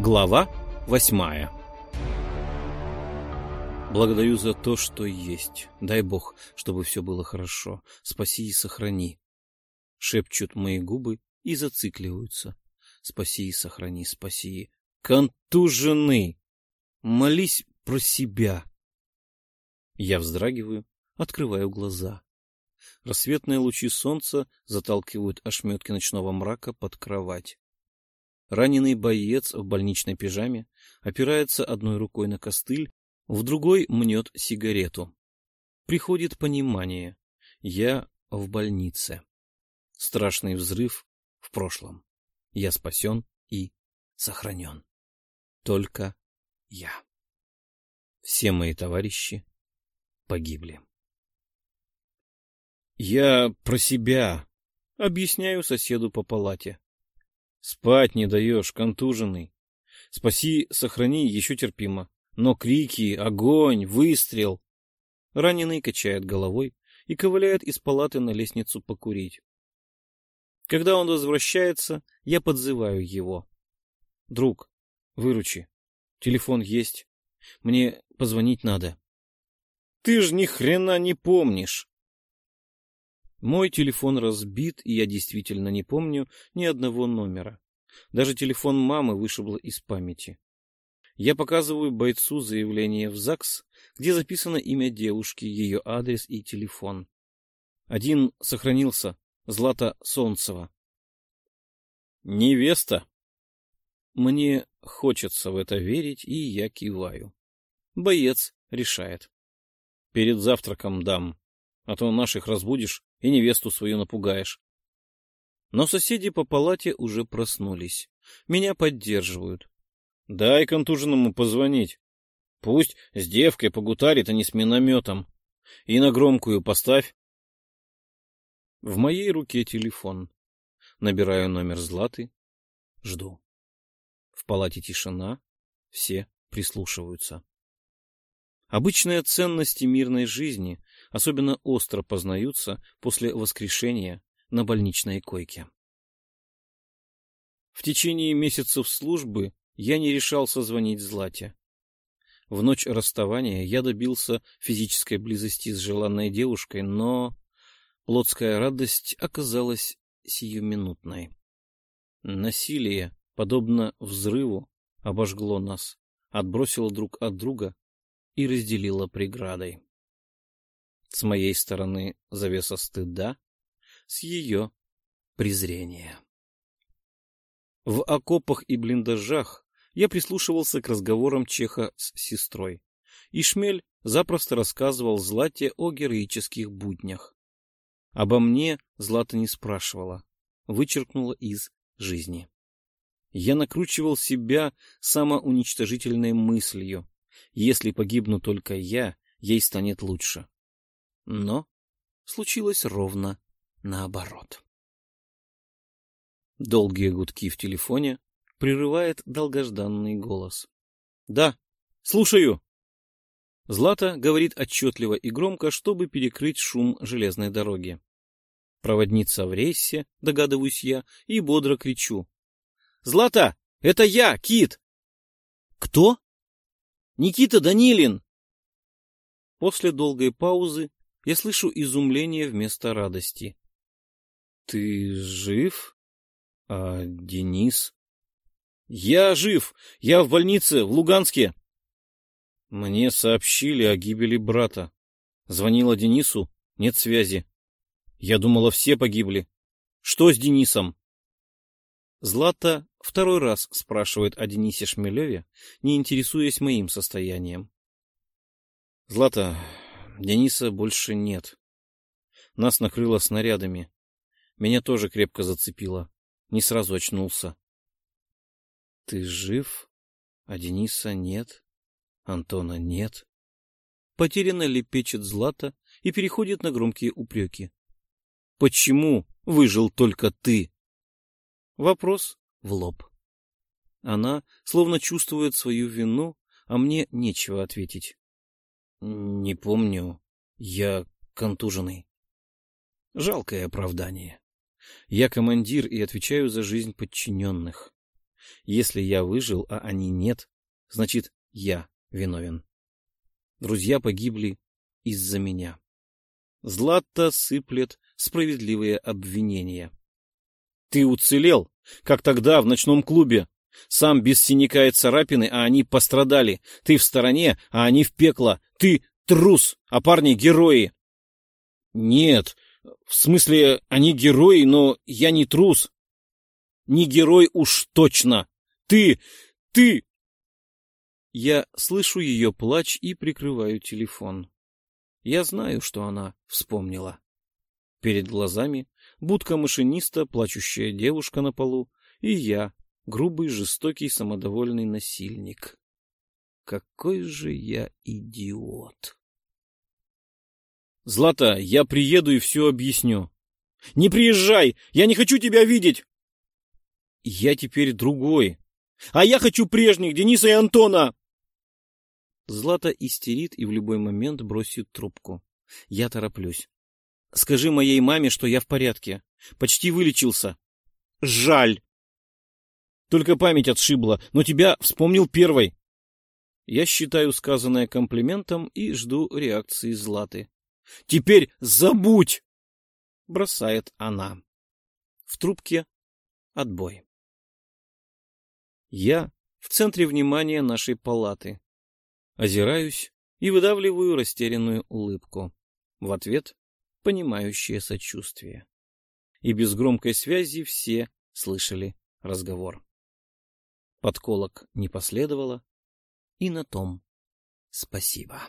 Глава восьмая Благодарю за то, что есть. Дай Бог, чтобы все было хорошо. Спаси и сохрани. Шепчут мои губы и зацикливаются. Спаси и сохрани, спаси. Контужены! Молись про себя. Я вздрагиваю, открываю глаза. Рассветные лучи солнца заталкивают ошметки ночного мрака под кровать. Раненый боец в больничной пижаме опирается одной рукой на костыль, в другой мнет сигарету. Приходит понимание. Я в больнице. Страшный взрыв в прошлом. Я спасен и сохранен. Только я. Все мои товарищи погибли. Я про себя объясняю соседу по палате. Спать не даешь, контуженный. Спаси, сохрани, еще терпимо. Но крики, огонь, выстрел... Раненый качает головой и ковыляет из палаты на лестницу покурить. Когда он возвращается, я подзываю его. «Друг, выручи. Телефон есть. Мне позвонить надо». «Ты ж ни хрена не помнишь!» Мой телефон разбит, и я действительно не помню ни одного номера. Даже телефон мамы вышибло из памяти. Я показываю бойцу заявление в ЗАГС, где записано имя девушки, ее адрес и телефон. Один сохранился. Злата Солнцева. Невеста. Мне хочется в это верить, и я киваю. Боец решает. Перед завтраком дам, а то наших разбудишь и невесту свою напугаешь. Но соседи по палате уже проснулись. Меня поддерживают. Дай контуженному позвонить. Пусть с девкой погутарит, а не с минометом. И на громкую поставь. В моей руке телефон. Набираю номер Златы. Жду. В палате тишина. Все прислушиваются. Обычные ценности мирной жизни особенно остро познаются после воскрешения на больничной койке. В течение месяцев службы я не решался звонить Злате. В ночь расставания я добился физической близости с желанной девушкой, но плотская радость оказалась сиюминутной. Насилие, подобно взрыву, обожгло нас, отбросило друг от друга и разделила преградой. С моей стороны завеса стыда, с ее презрения. В окопах и блиндажах я прислушивался к разговорам Чеха с сестрой. И Шмель запросто рассказывал Злате о героических буднях. Обо мне Злата не спрашивала, вычеркнула из жизни. Я накручивал себя самоуничтожительной мыслью, если погибну только я, ей станет лучше. Но случилось ровно наоборот. Долгие гудки в телефоне прерывает долгожданный голос. — Да, слушаю. Злата говорит отчетливо и громко, чтобы перекрыть шум железной дороги. Проводница в рейсе, догадываюсь я, и бодро кричу. — Злата, это я, Кит! — Кто? Никита Данилин!» После долгой паузы я слышу изумление вместо радости. «Ты жив? А Денис?» «Я жив! Я в больнице, в Луганске!» Мне сообщили о гибели брата. Звонила Денису, нет связи. Я думала, все погибли. Что с Денисом? Злата второй раз спрашивает о Денисе Шмелеве, не интересуясь моим состоянием. Злата, Дениса больше нет. Нас накрыло снарядами. Меня тоже крепко зацепило. Не сразу очнулся. Ты жив? А Дениса нет? Антона нет? Потерянно лепечет Злата и переходит на громкие упреки. Почему выжил только ты? Вопрос в лоб. Она словно чувствует свою вину, а мне нечего ответить. — Не помню. Я контуженный. Жалкое оправдание. Я командир и отвечаю за жизнь подчиненных. Если я выжил, а они нет, значит, я виновен. Друзья погибли из-за меня. Злата сыплет справедливые обвинения. Ты уцелел, как тогда в ночном клубе. Сам без синяка и царапины, а они пострадали. Ты в стороне, а они в пекло. Ты трус, а парни герои. Нет, в смысле, они герои, но я не трус. Не герой уж точно. Ты, ты... Я слышу ее плач и прикрываю телефон. Я знаю, что она вспомнила. Перед глазами будка машиниста, плачущая девушка на полу, и я, грубый, жестокий, самодовольный насильник. Какой же я идиот! Злата, я приеду и все объясню. Не приезжай! Я не хочу тебя видеть! Я теперь другой. А я хочу прежних, Дениса и Антона! Злата истерит и в любой момент бросит трубку. Я тороплюсь. Скажи моей маме, что я в порядке. Почти вылечился. Жаль. Только память отшибла, но тебя вспомнил первой. Я считаю сказанное комплиментом и жду реакции Златы. Теперь забудь! Бросает она. В трубке отбой. Я в центре внимания нашей палаты. Озираюсь и выдавливаю растерянную улыбку. В ответ понимающее сочувствие. И без громкой связи все слышали разговор. Подколок не последовало, и на том спасибо.